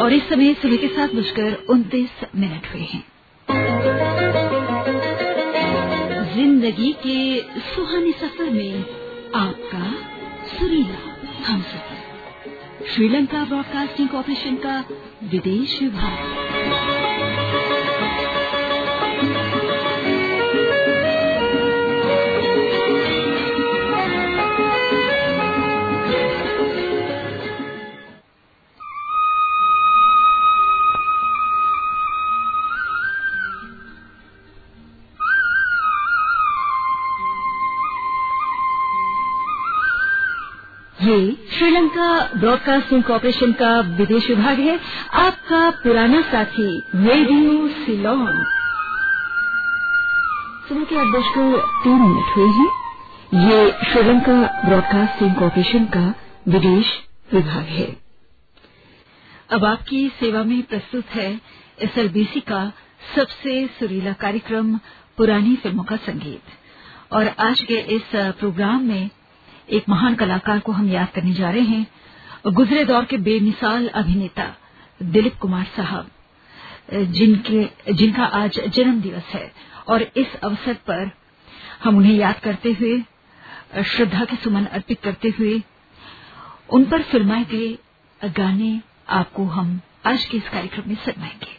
और इस समय सुबह के साथ बजकर उनतीस मिनट हुए हैं। ज़िंदगी के सुहाने सफ़र में आपका सुरीला हम सफ़र श्रीलंका ब्रॉडकास्टिंग कॉरपोरेशन का विदेश विभाग। ब्रॉडकास्टिंग कॉरपोरेशन का विदेश विभाग है। आपका पुराना साथी, रेडियो सिलोन। सुबह के आठ बजकर तीन मिनट हुए हैं। ये श्रीलंका ब्रॉडकास्टिंग कॉरपोरेशन का विदेश विभाग है। अब आपकी सेवा में प्रस्तुत है एसएलबीसी का सबसे सुरीला कार्यक्रम, पुरानी फ़िल्मों का संगीत। और आज के इस प्रोग्राम में एक महान कलाकार को हम याद करने जा रहे हैं। गुजरे दौर के बेमिसाल अभिनेता दिलीप कुमार साहब, जिनके, जिनका आज जन्म दिवस है। और इस अवसर पर हम उन्हें याद करते हुए, श्रद्धा के सुमन अर्पित करते हुए, उन पर फिल्माए गए गाने आपको हम आज के इस कार्यक्रम में सुनवाएँगे।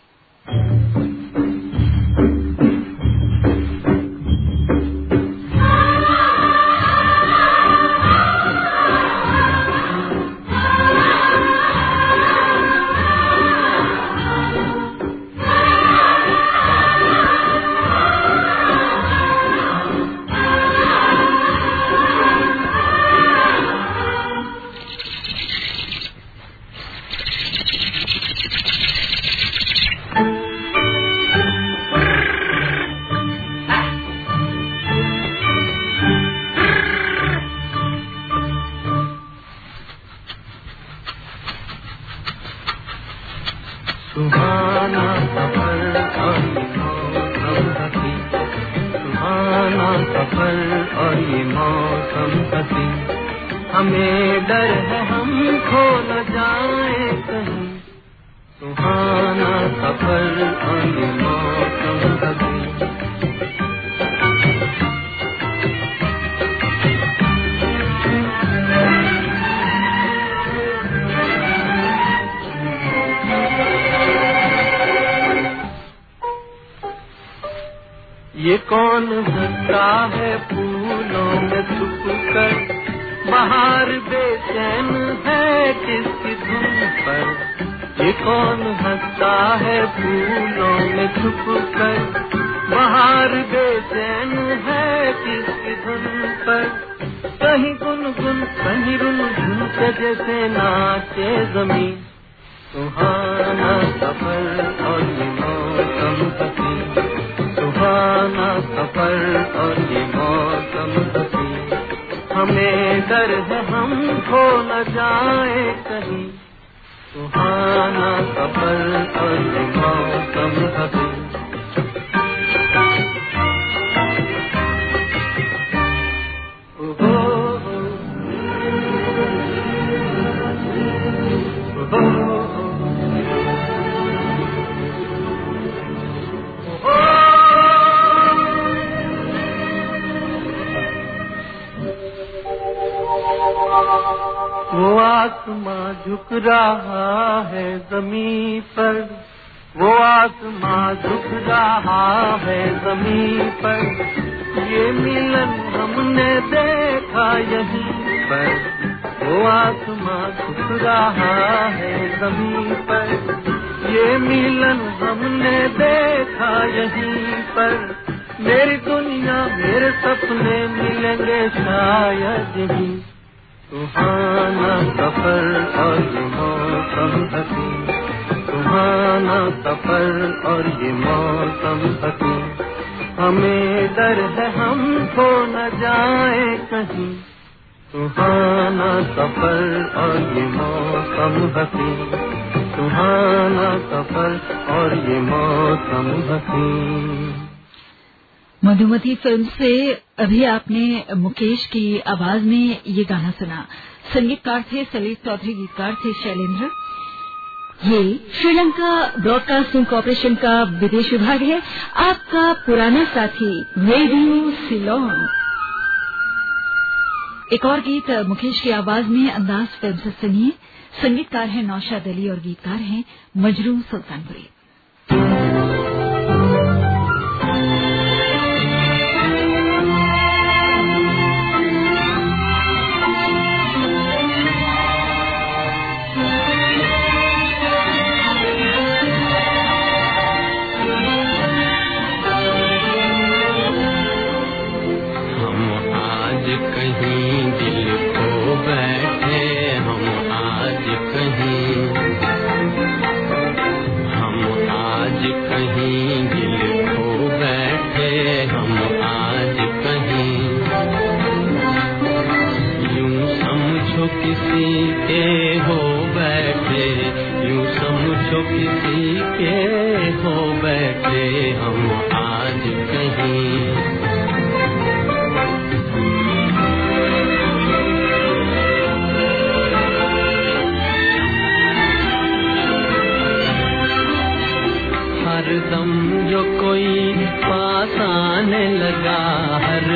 है फूलों में छुप कर। बाहर बेचैन है किसकी धुन पर। कहीं गुन गुन कहीं रुन झुन जैसे नाचे ज़मीन। सुहाना सफ़र और ये मौसम हसी सुहाना सफ़र और ये मौसम हसी हमें डर है हम खो न जाए। कहीं सफल और मौसम हसी आसमां झुक रहा है ज़मीन पर। वो आसमां झुक रहा है ज़मीन पर। ये मिलन हमने देखा यहीं पर। वो आसमां झुक रहा है ज़मीन पर। ये मिलन हमने देखा यहीं पर। मेरी दुनिया, मेरे सपने मिलेंगे शायद ही सुहाना सफ़र और ये मौसम हसी। सुहाना सफ़र और ये मौसम हसी। हमें है हम खो न जाए कहीं। सुहाना सफ़र और ये मौसम हसी। सुहाना सफ़र और ये मौसम हसी। मधुमती फ़िल्म से अभी आपने मुकेश की आवाज़ में ये गाना सुना। संगीतकार थे सलील चौधरी, गीतकार थे शैलेंद्र। ये श्रीलंका ब्रॉडकास्टिंग कॉरपोरेशन का विदेश विभाग है। आपका पुराना साथी रेडियो सिलोन। एक और गीत मुकेश की आवाज़ में अंदाज फ़िल्म से सुनिए। संगीतकार हैं नौशाद अली और गीतकार हैं मजरू सुल्तानपुरी।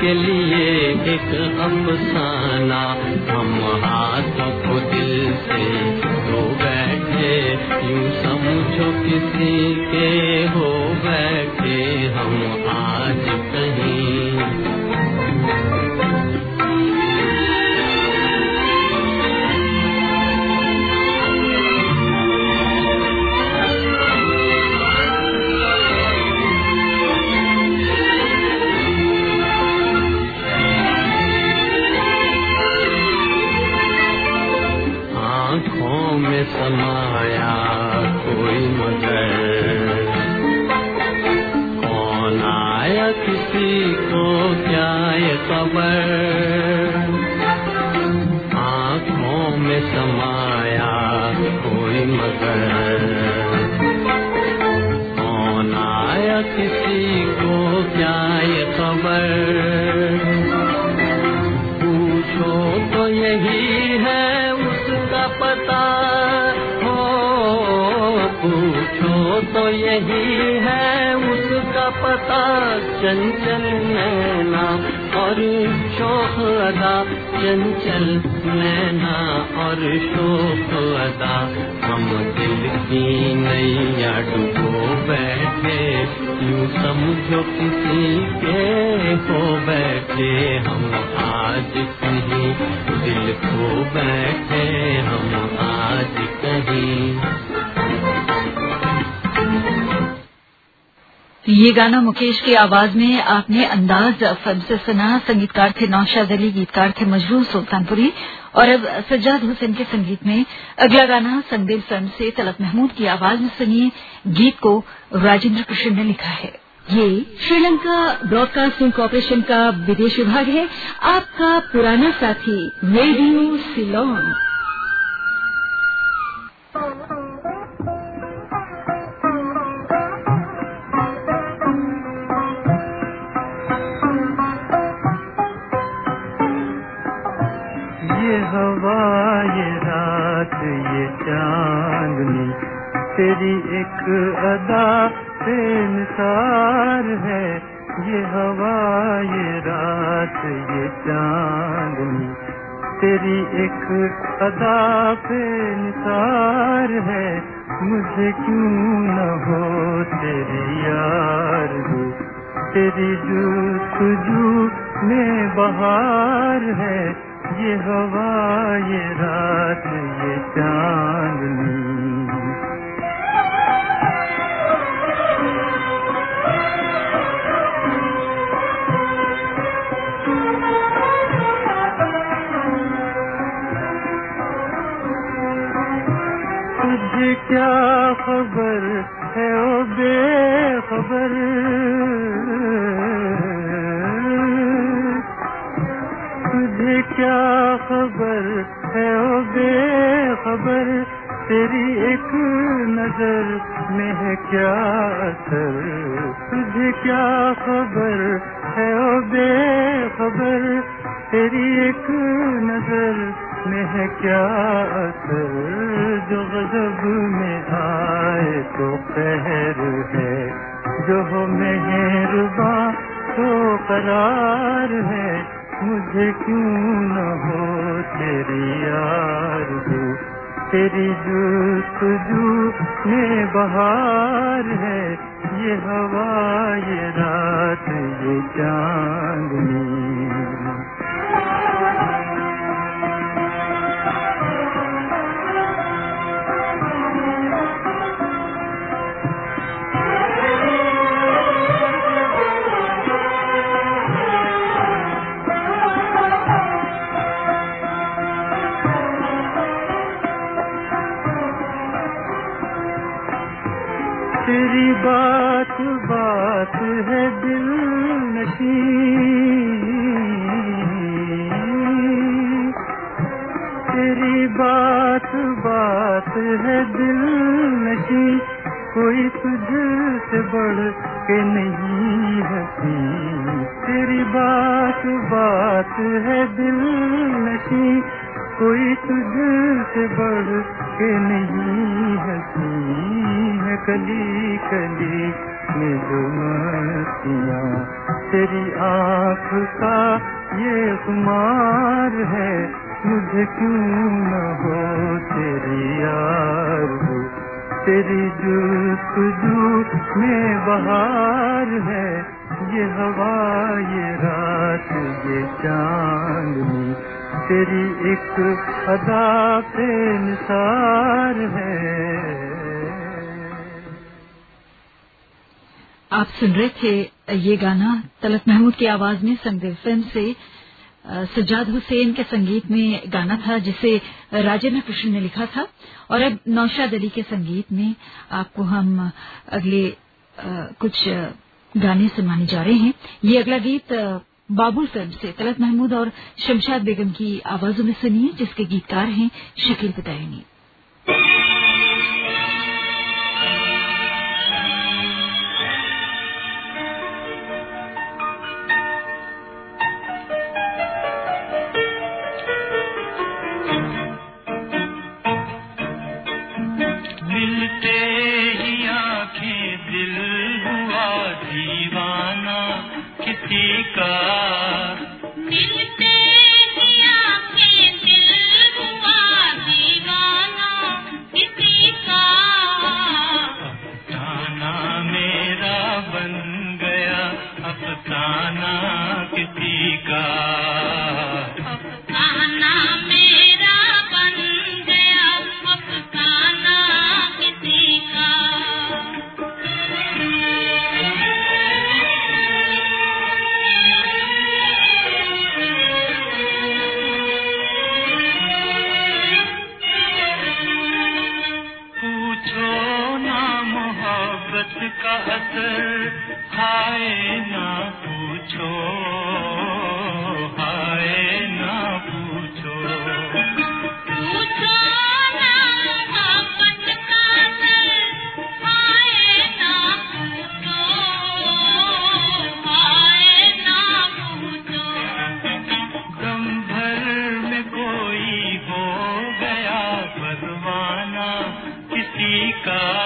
के लिए एक अफसाना हम हाथों को दिल से हो बैठे, यूँ समझो किसी के हो बैठे। हम चंचल नैना और शोक अदा। हम दिल की नैया डुबो बैठे, यूँ समझो किसी के हो बैठे। हम आज कहीं दिल को बैठे, हम आज कहीं ये गाना मुकेश की आवाज़ में आपने अंदाज फ़िल्म से सुना। संगीतकार थे नौशाद अली, गीतकार थे मजरूर सुल्तानपुरी। और अब सज्जाद हुसैन के संगीत में अगला गाना संगदिल फ़िल्म से तलत महमूद की आवाज़ में सुनिए। गीत को राजेंद्र कृष्ण ने लिखा है। ये श्रीलंका ब्रॉडकास्टिंग कॉरपोरेशन का विदेश विभाग है। आपका पुराना साथी रेडियो सिलोन। तेरी एक अदा से निसार है। ये हवा, ये रात, ये चांदनी, तेरी एक अदा पे निसार है। मुझे क्यों न हो तेरी यार तेरी जू तुझू में बहार है। ये हवा ये रात ये चांदनी। क्या खबर है ओ बे तुझे क्या खबर है? ओ बेखबर, तेरी एक नज़र में है क्या असर? तुझे क्या खबर है? ओ बेखबर, तेरी एक नज़र में है क्या असर? जो गजब में आए तो कहर है, जो मेहरबा तो करार है। मुझे क्यों न हो तेरी हो? तेरी जुस्तजू में बहार है, ये हवा, ये रात, ये चांदनी। तेरी बात बात है दिल नशी। तेरी बात बात है दिल नशी। कोई तुझसे बढ़ के नहीं हसी। तेरी बात बात है दिल नशी। कोई तुझसे बढ़ के नहीं हसी। कली कली में जो तेरी आँख का ये कुमार है, मुझे क्यों न हो तेरी यार? तेरी जुस्तजू में बहार है, ये हवा, ये रात, ये चांदनी। तेरी एक अदा पे निसार है आप सुन रहे थे ये गाना तलत महमूद की आवाज़ में संगदिल फ़िल्म से सज्जाद हुसैन के संगीत में गाना था, जिसे राजेंद्र कृष्ण ने लिखा था। और अब नौशाद अली के संगीत में आपको हम अगले कुछ गाने सुनाने जा रहे हैं। ये अगला गीत बाबुल फ़िल्म से तलत महमूद और शमशाद बेगम की आवाजों में सुनिए, जिसके गीतकार हैं, शकील पतायनी का का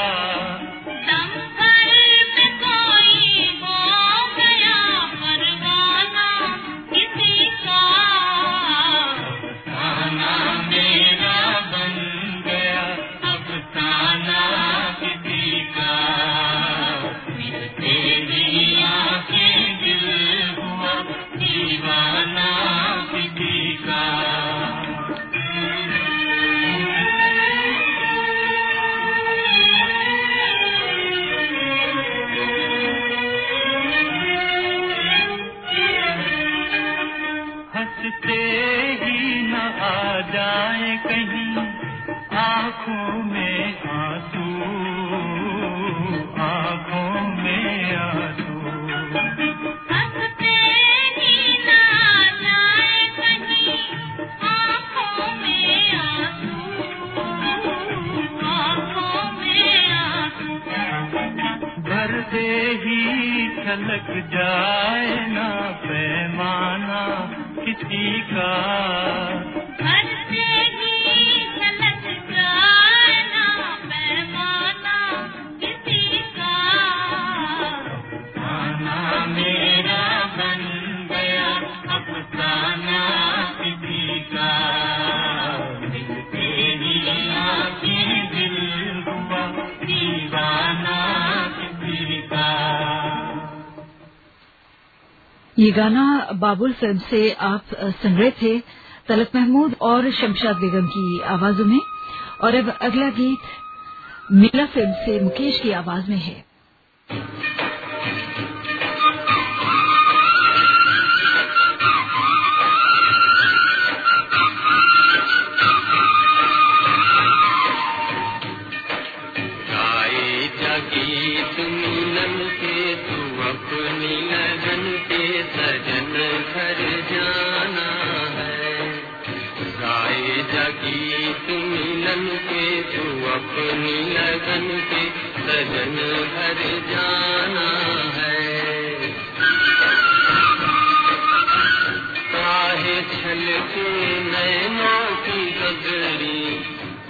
से ही छलक जाए ना पैमाना किसी का। ये गाना बाबुल फ़िल्म से आप सुन रहे थे तलत महमूद और शमशाद बेगम की आवाजों में। और अब अगला गीत मेला फ़िल्म से मुकेश की आवाज़ में है। गाए लगन के सजन घर जाना है। काहे छल के नैनों की गगरी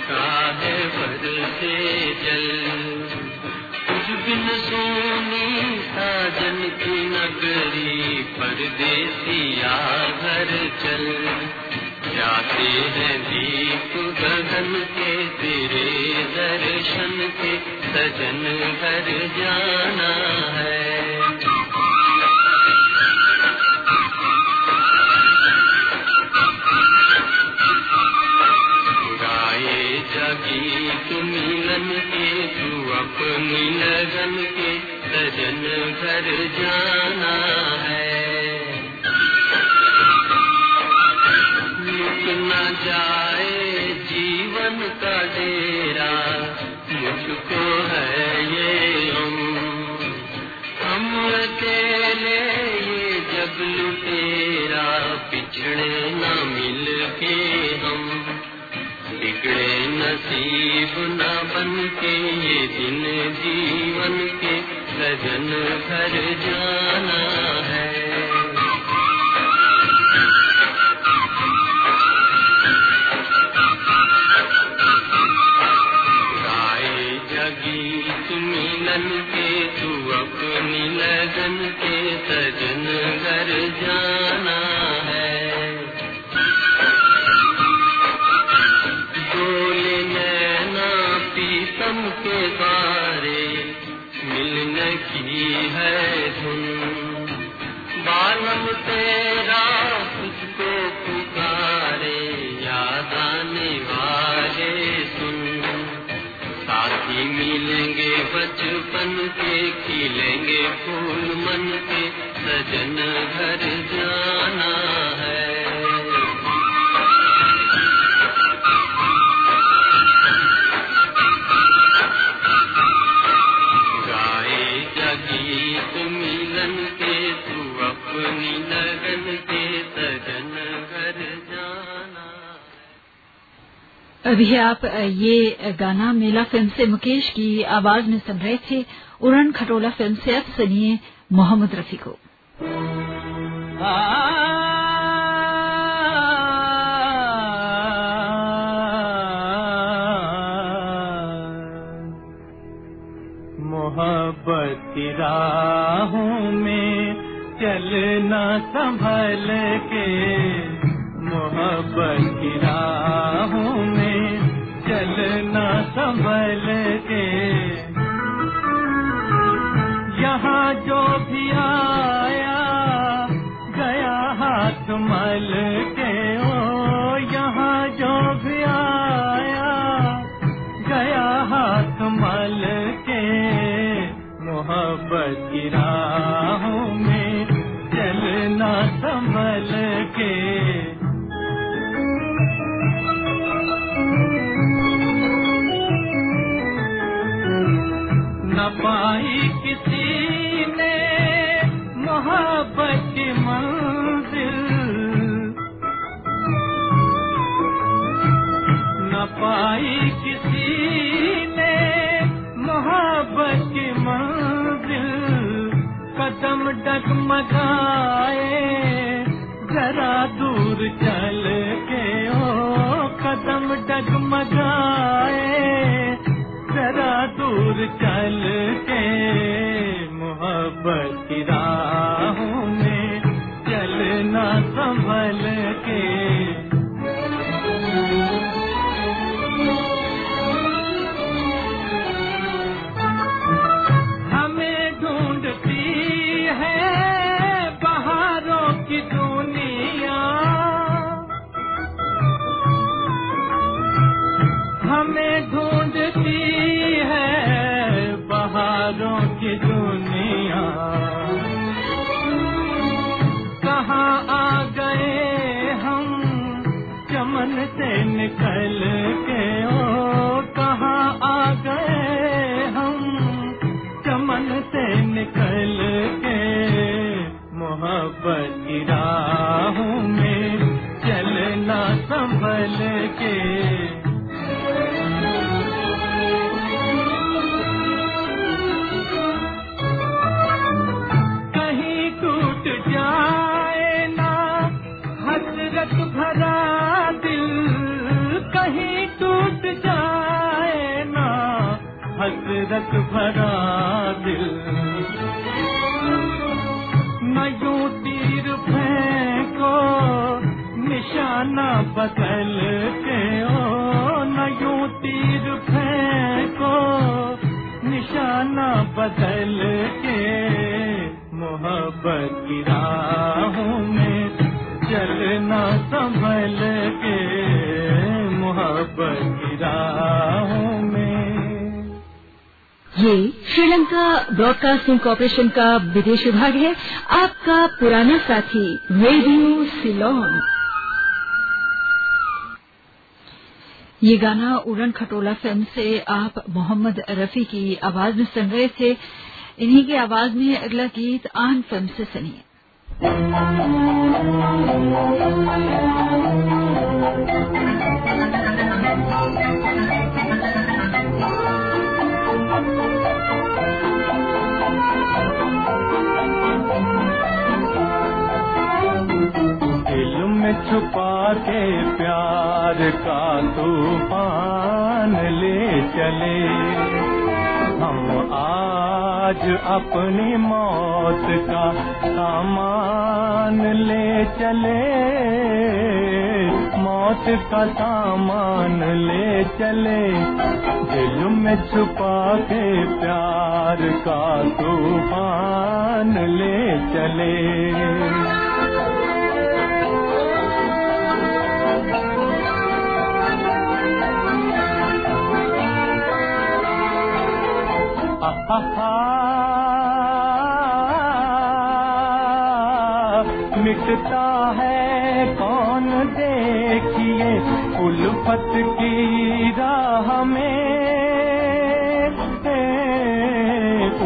काहे भर से जल कुछ बिन सोनी साजन की नगरी परदेसिया घर चल। जाते हैं दीप गगन के तेरे दर्शन के सजन घर जाना है। गाए मिलन के, तू अपनी लगन के सजन घर जाना नसीब न बन के ये दिन जीवन के सजन घर जाना है। गाए जगीत मिलन के तू अपनी लगन के सजन के खिलेंगे फूल मन के, सजन घर जाना है। गाए जगीत मिलन के, तू अपनी लगन के, सजन घर जाना अभी आप ये गाना मेला फ़िल्म से मुकेश की आवाज़ में सुन रहे थे। उड़न खटोला फ़िल्म से अब सुनिए मोहम्मद रफी को। मोहब्बत राहों में चलना संभल के, मोहब्बत की राहों में चलना संभल के। जो भी आया गया हाथ मल डगमगाए जरा दूर चल के ओ कदम डगमगाए, जरा दूर चल के मोहब्बत की राहों राहों में चलना संभल के। कहीं टूट जाए ना, हसरत भरा दिल। कहीं टूट जाए ना, हसरत भरा दिल। न निशाना बदल के ओ न यूँ तीर फेंको। निशाना बदल के मोहब्बत की राहों में चलना संभल के मोहब्बत ये श्रीलंका ब्रॉडकास्टिंग कॉरपोरेशन का विदेश विभाग है। आपका पुराना साथी, रेडियो सिलोन। ये गाना उड़न खटोला फ़िल्म से आप मोहम्मद रफी की आवाज़ में सुन रहे थे। इन्हीं की आवाज़ में अगला गीत आन फ़िल्म से सुनिए। में छुपा के प्यार का तूफ़ान ले चले। हम आज अपनी मौत का सामान ले चले। मौत का सामान ले चले। दिल में छुपा के प्यार का तूफ़ान ले चले। मिटता है कौन देखिए उल्फत की राह में।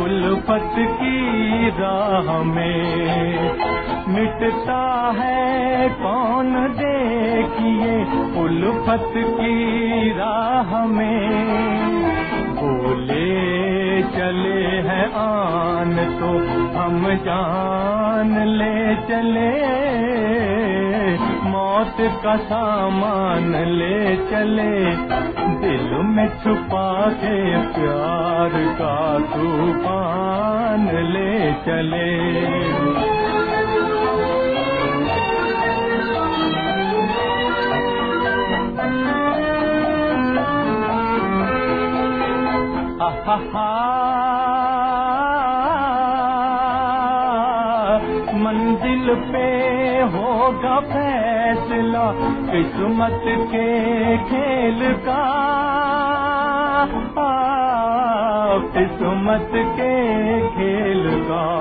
उल्फत की राह में। मिटता है कौन देखिए उल्फत की राह में। चले हैं आन तो हम जान ले चले। मौत का सामान ले चले। दिल में छुपा के प्यार का तूफ़ान ले चले। मंजिल पे होगा फैसला किस्मत के खेल का। किस्मत के खेल का।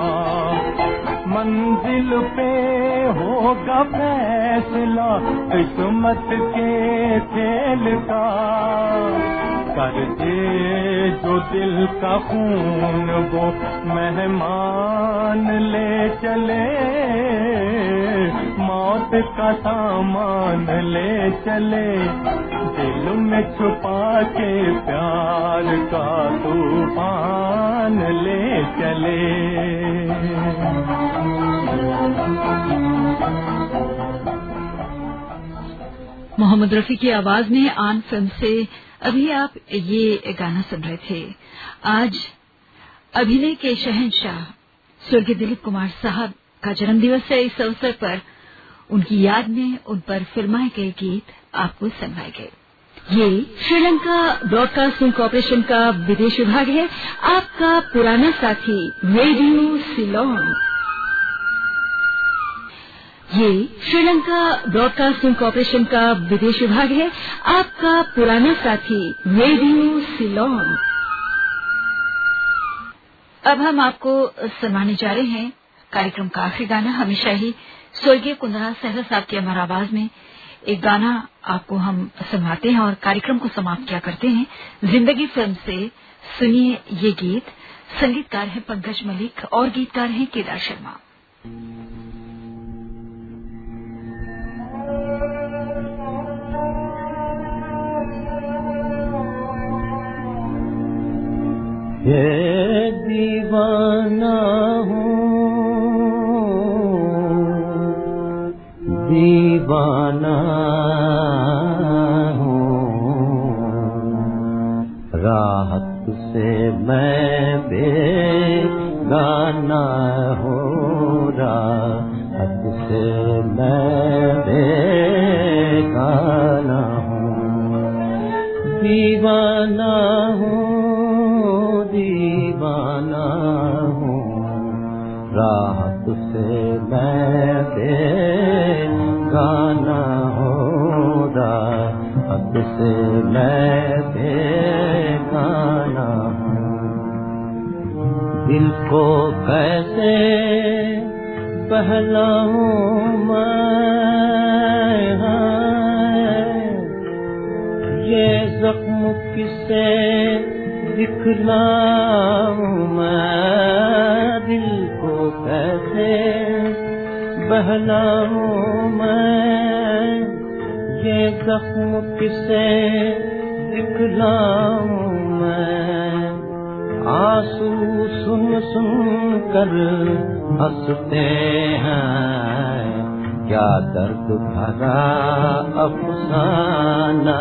मंजिल पे होगा फैसला, किस्मत के खेल का। कर दे जो दिल का खून, वो मेहमान ले चले। मौत का सामान ले चले, दिल में छुपा के प्यार का तूफ़ान ले चले। मोहम्मद रफी की आवाज़ में आन फ़िल्म से अभी आप ये गाना सुन रहे थे। आज अभिनय के शहनशाह, स्वर्गीय दिलीप कुमार साहब का जन्मदिवस है इस अवसर पर। उनकी याद में उन पर फिल्माए गए गीत आपको सुनवाए गए। ये श्रीलंका ब्रॉडकास्टिंग कॉरपोरेशन का विदेश विभाग है। आपका पुराना साथी, रेडियो सिलोन। ये श्रीलंका ब्रॉडकास्टिंग कॉरपोरेशन का विदेश विभाग है। आपका पुराना साथी, रेडियो सिलोन। अब हम आपको सुनाने जा रहे हैं। कार्यक्रम का आखिरी गाना हमेशा ही स्वर्गीय कुंदरा सहरा साहब की अमर आवाज़ में एक गाना आपको हम सुनाते हैं और कार्यक्रम को समाप्त किया करते हैं। ज़िंदगी फ़िल्म से सुनिए ये गीत। संगीतकार हैं पंकज मलिक और गीतकार हैं केदार शर्मा। ये दीवाना हूँ दीवाना हूँ। राहत से मैं बेगाना हो। राहत से मैं बेगाना हूँ। दीवाना हूँ दीवाना हूँ। राहत से मैं बेगाना राहत से मैं बेगाना दिल को कैसे पहलाऊं मैं हाँ, ये जख्म किसे दिखलाऊं मैं दिल को कैसे बहलाऊं मैं? ये जख्म किसे दिखलाऊं मैं? आँसू सुन सुन कर हँसते हैं। क्या दर्द भरा अफसाना?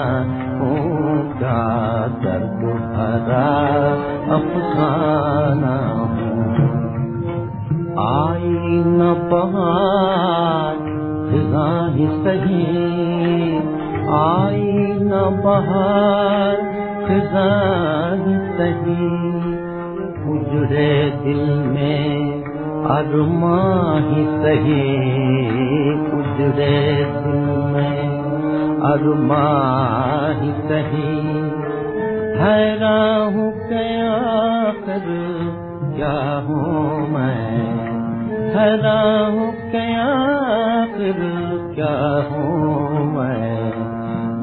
हूँ क्या दर्द भरा अफसाना हूँ। आई न बहार ही सही आई न बहार फिजा ही सही उजड़े दिल में अरमा ही सही। उजड़े दिल में अरमा ही सही। हैरान हूँ क्या कर क्या हूँ मैं? हैरान हूँ क्या क्या हूँ मैं?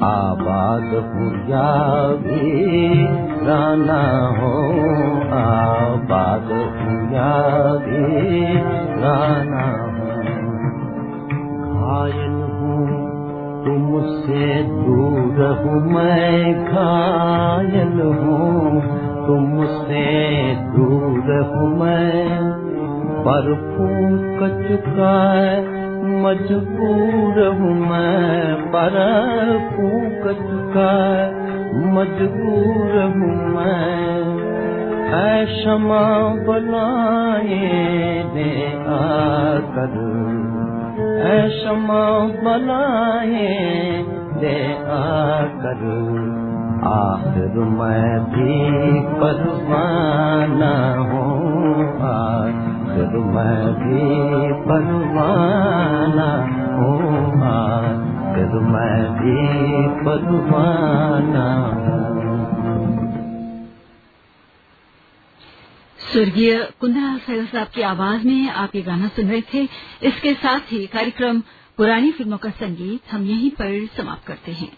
आबाद हूँ या भी राना हो। आबाद हूँ या भी राना हूँ। घायल हूँ, तुमसे दूर हूँ मैं। घायल हूँ, तुमसे दूर हूँ मैं। पर फूक चुका मजबूर हूँ मैं। पर फूक चुका मजबूर हूँ मैं। है क्षमा बनाए दे आकर। है क्षमा बनाए दे आकर। आखिर मैं भी परवाना हूँ आखिर मैं भी परवाना हूँ आखिर मैं भी परवाना स्वर्गीय कुंदरा सैगल साहब की आवाज़ में आप ये गाना सुन रहे थे। इसके साथ ही कार्यक्रम पुरानी फ़िल्मों का संगीत हम यहीं पर समाप्त करते हैं।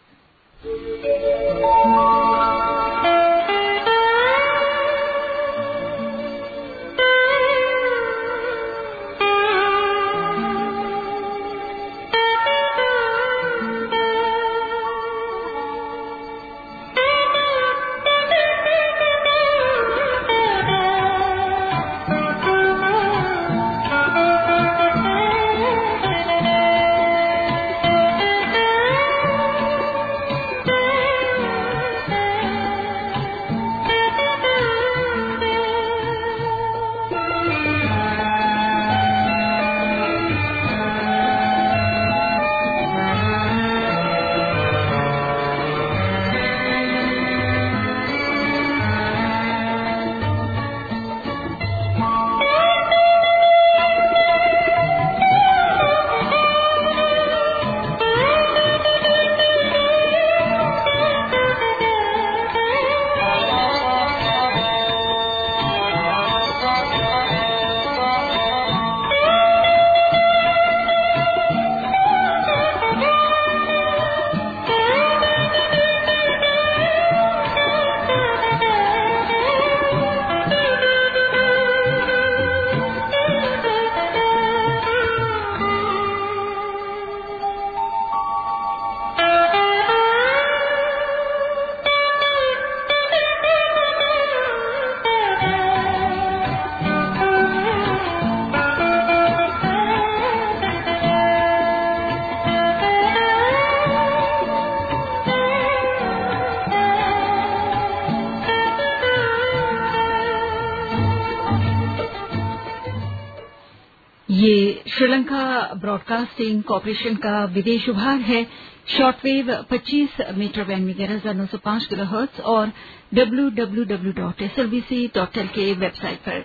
ब्रॉडकास्टिंग कॉरपोरेशन का विदेश विभाग है। शॉर्टवेव 25 मीटर बैंड में ग्यारह हज़ार नौ सौ पाँच किलो और W W W dot S L B C dot L K website पर।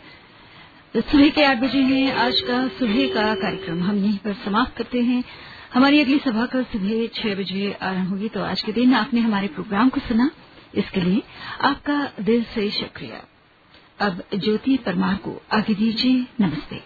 सुबह के आठ बजे हैं। आज का सुबह का कार्यक्रम हम यहीं पर समाप्त करते हैं। हमारी अगली सभा कल सुबह छह बजे आरंभ होगी तो आज के दिन आपने हमारे प्रोग्राम को सुना। इसके लिए आपका दिल से शुक्रिया। अब ज्योति परमार को आगे दीजिए। नमस्ते।